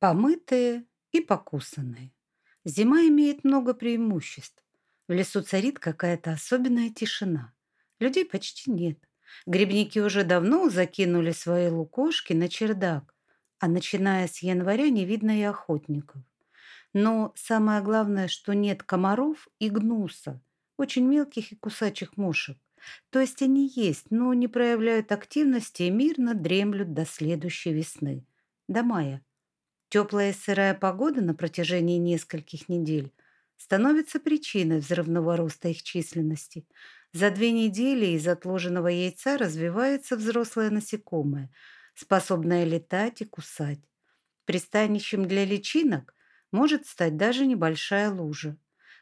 Помытые и покусанные. Зима имеет много преимуществ. В лесу царит какая-то особенная тишина. Людей почти нет. Грибники уже давно закинули свои лукошки на чердак, а начиная с января не видно и охотников. Но самое главное, что нет комаров и гнуса, очень мелких и кусачих мушек. То есть они есть, но не проявляют активности и мирно дремлют до следующей весны, до мая. Теплая и сырая погода на протяжении нескольких недель становится причиной взрывного роста их численности. За две недели из отложенного яйца развивается взрослое насекомое, способное летать и кусать. Пристанищем для личинок может стать даже небольшая лужа.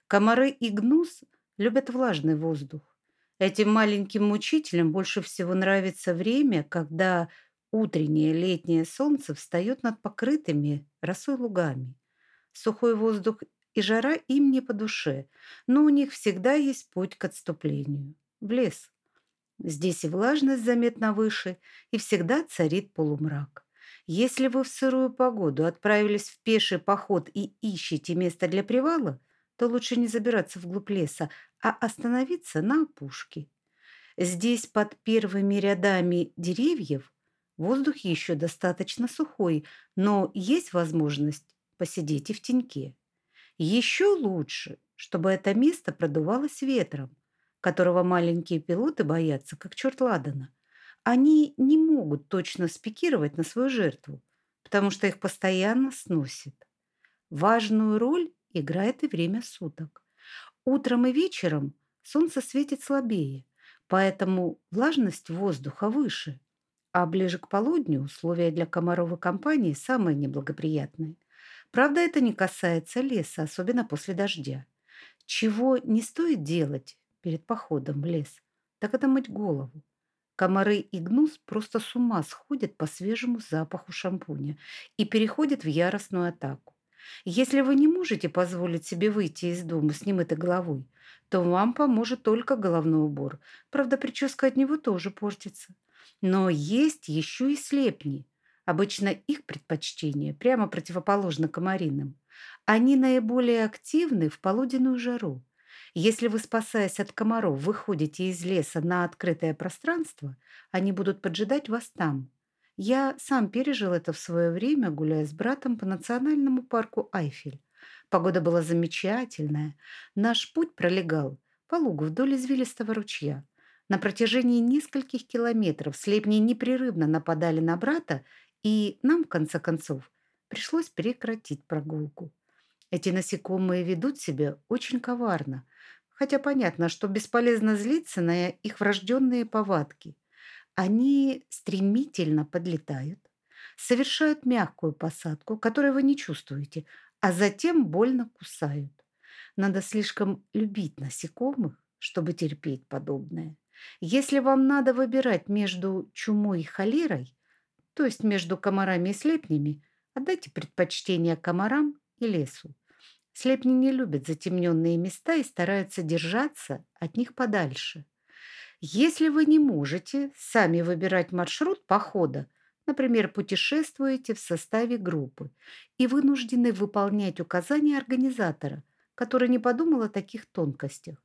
Комары и гнус любят влажный воздух. Этим маленьким мучителям больше всего нравится время, когда Утреннее летнее солнце встает над покрытыми росой лугами. Сухой воздух и жара им не по душе, но у них всегда есть путь к отступлению. В лес. Здесь и влажность заметно выше, и всегда царит полумрак. Если вы в сырую погоду отправились в пеший поход и ищете место для привала, то лучше не забираться вглубь леса, а остановиться на опушке. Здесь под первыми рядами деревьев Воздух еще достаточно сухой, но есть возможность посидеть и в теньке. Еще лучше, чтобы это место продувалось ветром, которого маленькие пилоты боятся, как черт ладана. Они не могут точно спикировать на свою жертву, потому что их постоянно сносит. Важную роль играет и время суток. Утром и вечером солнце светит слабее, поэтому влажность воздуха выше – а ближе к полудню условия для комаровой компании самые неблагоприятные. Правда, это не касается леса, особенно после дождя. Чего не стоит делать перед походом в лес, так это мыть голову. Комары и гнус просто с ума сходят по свежему запаху шампуня и переходят в яростную атаку. Если вы не можете позволить себе выйти из дома с немытой головой, то вам поможет только головной убор. Правда, прическа от него тоже портится. Но есть еще и слепни. Обычно их предпочтение прямо противоположно комариным. Они наиболее активны в полуденную жару. Если вы, спасаясь от комаров, выходите из леса на открытое пространство, они будут поджидать вас там. Я сам пережил это в свое время, гуляя с братом по национальному парку Айфель. Погода была замечательная. Наш путь пролегал по лугу вдоль извилистого ручья. На протяжении нескольких километров слепни непрерывно нападали на брата, и нам, в конце концов, пришлось прекратить прогулку. Эти насекомые ведут себя очень коварно, хотя понятно, что бесполезно злиться на их врожденные повадки. Они стремительно подлетают, совершают мягкую посадку, которую вы не чувствуете, а затем больно кусают. Надо слишком любить насекомых, чтобы терпеть подобное. Если вам надо выбирать между чумой и холерой, то есть между комарами и слепнями, отдайте предпочтение комарам и лесу. Слепни не любят затемненные места и стараются держаться от них подальше. Если вы не можете сами выбирать маршрут похода, например, путешествуете в составе группы и вынуждены выполнять указания организатора, который не подумал о таких тонкостях,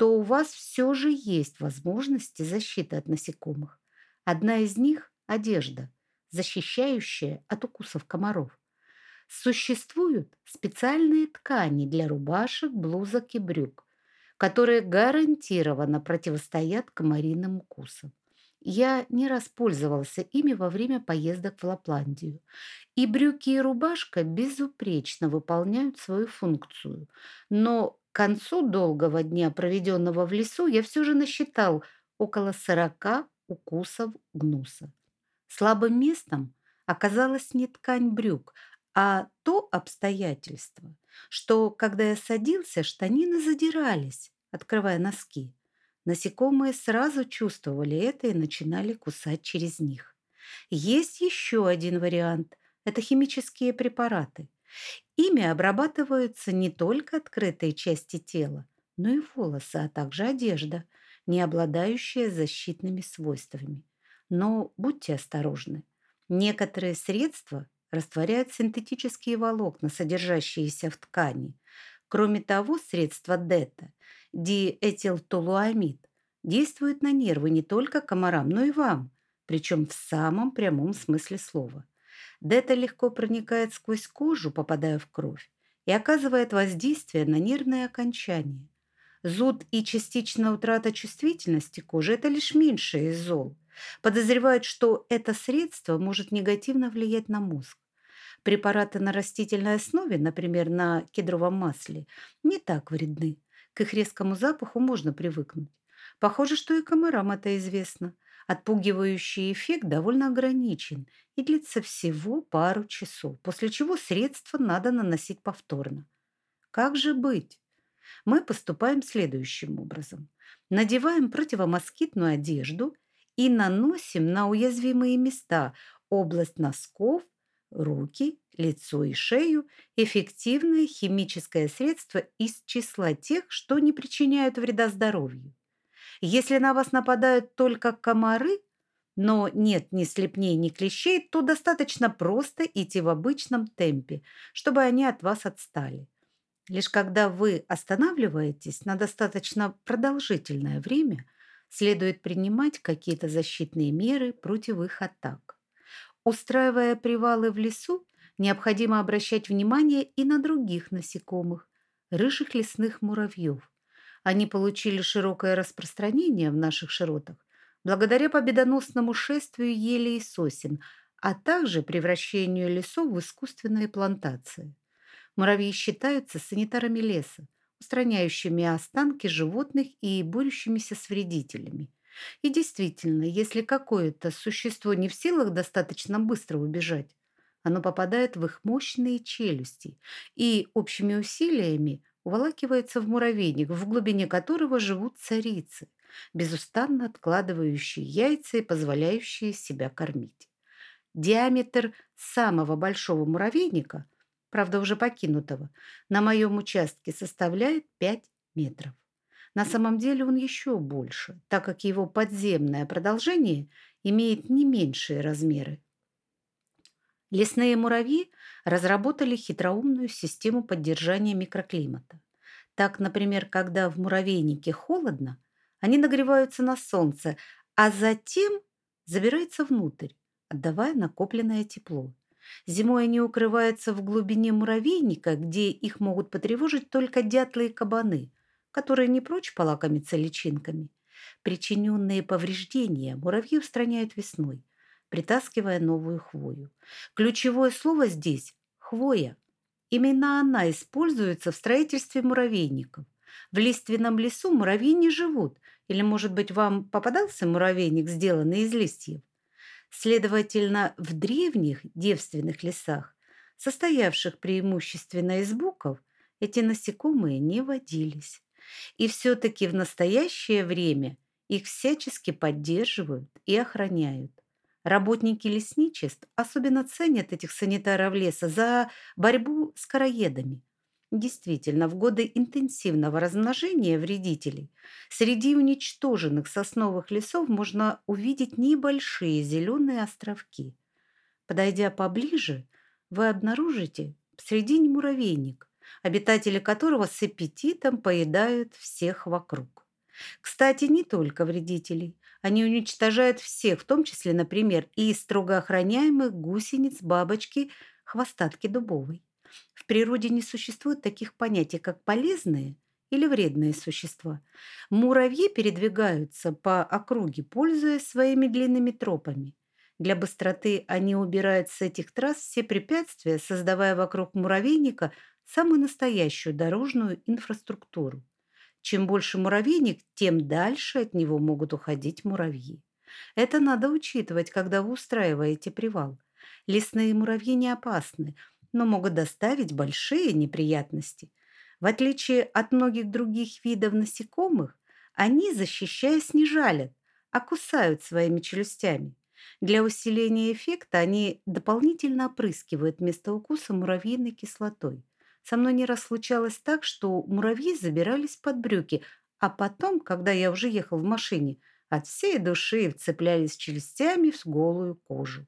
то у вас все же есть возможности защиты от насекомых. Одна из них – одежда, защищающая от укусов комаров. Существуют специальные ткани для рубашек, блузок и брюк, которые гарантированно противостоят комариным укусам. Я не распользовался ими во время поездок в Лапландию. И брюки и рубашка безупречно выполняют свою функцию. Но к концу долгого дня, проведенного в лесу, я все же насчитал около сорока укусов гнуса. Слабым местом оказалась не ткань брюк, а то обстоятельство, что, когда я садился, штанины задирались, открывая носки. Насекомые сразу чувствовали это и начинали кусать через них. Есть еще один вариант – это химические препараты – Ими обрабатываются не только открытые части тела, но и волосы, а также одежда, не обладающая защитными свойствами. Но будьте осторожны. Некоторые средства растворяют синтетические волокна, содержащиеся в ткани. Кроме того, средство ДЭТА, диэтилтолуамид, действует на нервы не только комарам, но и вам, причем в самом прямом смысле слова. Дета легко проникает сквозь кожу, попадая в кровь, и оказывает воздействие на нервные окончания. Зуд и частичная утрата чувствительности кожи – это лишь меньшее из зол. Подозревают, что это средство может негативно влиять на мозг. Препараты на растительной основе, например, на кедровом масле, не так вредны. К их резкому запаху можно привыкнуть. Похоже, что и комарам это известно. Отпугивающий эффект довольно ограничен и длится всего пару часов, после чего средство надо наносить повторно. Как же быть? Мы поступаем следующим образом. Надеваем противомоскитную одежду и наносим на уязвимые места область носков, руки, лицо и шею эффективное химическое средство из числа тех, что не причиняют вреда здоровью. Если на вас нападают только комары, но нет ни слепней, ни клещей, то достаточно просто идти в обычном темпе, чтобы они от вас отстали. Лишь когда вы останавливаетесь на достаточно продолжительное время, следует принимать какие-то защитные меры против их атак. Устраивая привалы в лесу, необходимо обращать внимание и на других насекомых, рыжих лесных муравьев. Они получили широкое распространение в наших широтах благодаря победоносному шествию елей и сосен, а также превращению лесов в искусственные плантации. Муравьи считаются санитарами леса, устраняющими останки животных и борющимися с вредителями. И действительно, если какое-то существо не в силах достаточно быстро убежать, оно попадает в их мощные челюсти и общими усилиями уволакивается в муравейник, в глубине которого живут царицы, безустанно откладывающие яйца и позволяющие себя кормить. Диаметр самого большого муравейника, правда уже покинутого, на моем участке составляет 5 метров. На самом деле он еще больше, так как его подземное продолжение имеет не меньшие размеры. Лесные муравьи разработали хитроумную систему поддержания микроклимата. Так, например, когда в муравейнике холодно, они нагреваются на солнце, а затем забираются внутрь, отдавая накопленное тепло. Зимой они укрываются в глубине муравейника, где их могут потревожить только дятлы и кабаны, которые не прочь полакомиться личинками. Причиненные повреждения муравьи устраняют весной, притаскивая новую хвою. Ключевое слово здесь – хвоя. Именно она используется в строительстве муравейников. В лиственном лесу муравьи не живут. Или, может быть, вам попадался муравейник, сделанный из листьев? Следовательно, в древних девственных лесах, состоявших преимущественно из буков, эти насекомые не водились. И все-таки в настоящее время их всячески поддерживают и охраняют. Работники лесничеств особенно ценят этих санитаров леса за борьбу с короедами. Действительно, в годы интенсивного размножения вредителей среди уничтоженных сосновых лесов можно увидеть небольшие зеленые островки. Подойдя поближе, вы обнаружите в середине муравейник, обитатели которого с аппетитом поедают всех вокруг. Кстати, не только вредителей. Они уничтожают всех, в том числе, например, и строго охраняемых гусениц, бабочки, хвостатки дубовой. В природе не существует таких понятий, как полезные или вредные существа. Муравьи передвигаются по округе, пользуясь своими длинными тропами. Для быстроты они убирают с этих трасс все препятствия, создавая вокруг муравейника самую настоящую дорожную инфраструктуру. Чем больше муравейник, тем дальше от него могут уходить муравьи. Это надо учитывать, когда вы устраиваете привал. Лесные муравьи не опасны, но могут доставить большие неприятности. В отличие от многих других видов насекомых, они, защищаясь, не жалят, а кусают своими челюстями. Для усиления эффекта они дополнительно опрыскивают место укуса муравьиной кислотой. Со мной не раз случалось так, что муравьи забирались под брюки, а потом, когда я уже ехал в машине, от всей души вцеплялись челюстями в голую кожу.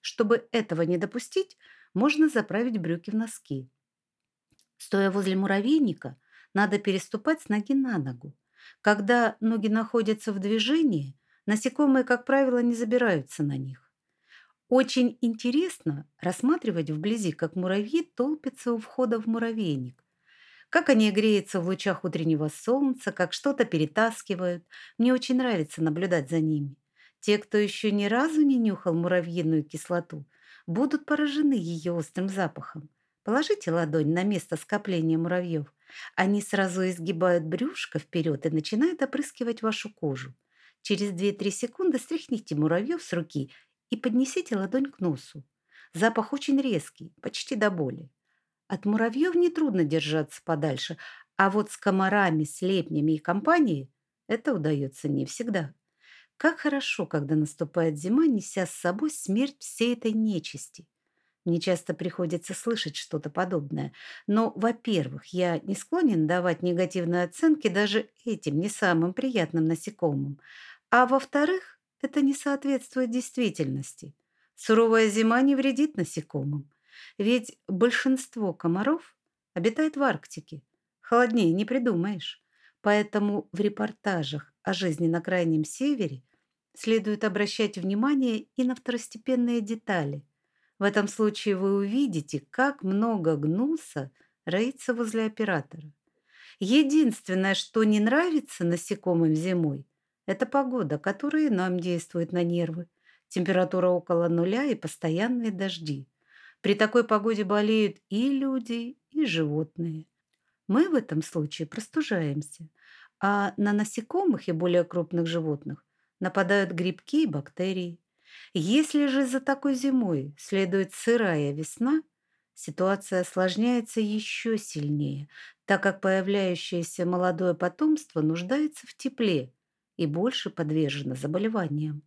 Чтобы этого не допустить, можно заправить брюки в носки. Стоя возле муравейника, надо переступать с ноги на ногу. Когда ноги находятся в движении, насекомые, как правило, не забираются на них. Очень интересно рассматривать вблизи, как муравьи толпятся у входа в муравейник. Как они греются в лучах утреннего солнца, как что-то перетаскивают. Мне очень нравится наблюдать за ними. Те, кто еще ни разу не нюхал муравьиную кислоту, будут поражены ее острым запахом. Положите ладонь на место скопления муравьев. Они сразу изгибают брюшко вперед и начинают опрыскивать вашу кожу. Через 2-3 секунды стряхните муравьев с руки и поднесите ладонь к носу. Запах очень резкий, почти до боли. От муравьев нетрудно держаться подальше, а вот с комарами, слепнями и компанией это удается не всегда. Как хорошо, когда наступает зима, неся с собой смерть всей этой нечисти. Мне часто приходится слышать что-то подобное. Но, во-первых, я не склонен давать негативные оценки даже этим не самым приятным насекомым. А во-вторых, это не соответствует действительности. Суровая зима не вредит насекомым. Ведь большинство комаров обитает в Арктике. Холоднее не придумаешь. Поэтому в репортажах о жизни на Крайнем Севере следует обращать внимание и на второстепенные детали. В этом случае вы увидите, как много гнуса роится возле оператора. Единственное, что не нравится насекомым зимой, это погода, которая нам действует на нервы. Температура около нуля и постоянные дожди. При такой погоде болеют и люди, и животные. Мы в этом случае простужаемся, а на насекомых и более крупных животных нападают грибки и бактерии. Если же за такой зимой следует сырая весна, ситуация осложняется еще сильнее, так как появляющееся молодое потомство нуждается в тепле и больше подвержено заболеваниям.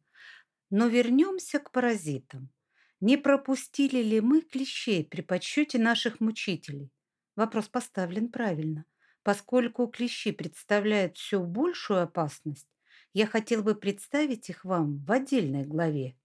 Но вернемся к паразитам. Не пропустили ли мы клещей при подсчете наших мучителей? Вопрос поставлен правильно. Поскольку клещи представляют все большую опасность, я хотел бы представить их вам в отдельной главе.